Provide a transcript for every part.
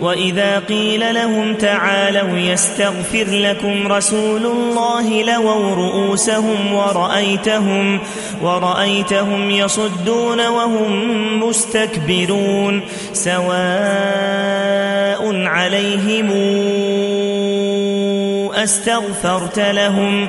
وإذا قيل لهم تعالوا يستغفر لكم رسول الله لووا رؤوسهم ورأيتهم, ورأيتهم يصدون وهم مستكبرون سواء عليهم أستغفرت لهم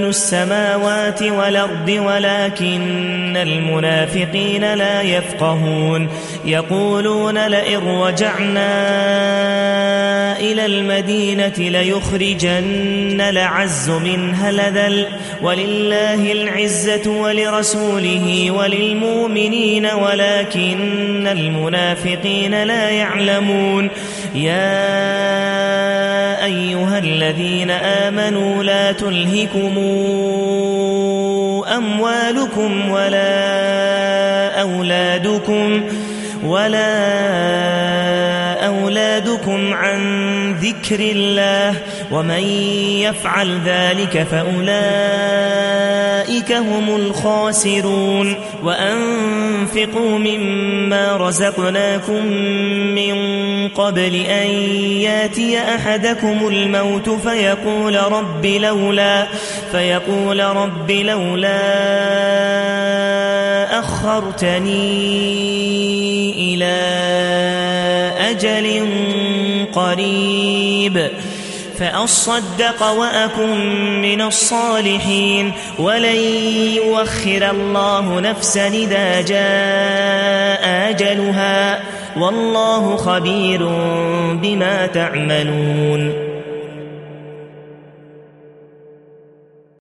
خزائن السماوات والأرض ولكن المنافقين لا يفقهون. يقولون لئن رجعنا إلى المدينة ليخرجن لعز منها لذل. ولله العزة ولرسوله وللمؤمنين ولكن المنافقين لا يعلمون. يا أيها الذين آمنوا لا تلهكم أموالكم ولا أولادكم ولا أولادكم عن ذكر الله ومن يفعل ذلك فأولئك هم الخاسرون وأنفقوا مما رزقناكم من قبل أن ياتي أحدكم الموت فيقول رب لولا فيقول رب لولا أخرتني إلى أجل قريب. فأصدق وأكن من الصالحين. ولن يوخر الله نفسا إذا جاء أجلها. والله خبير بما تعملون.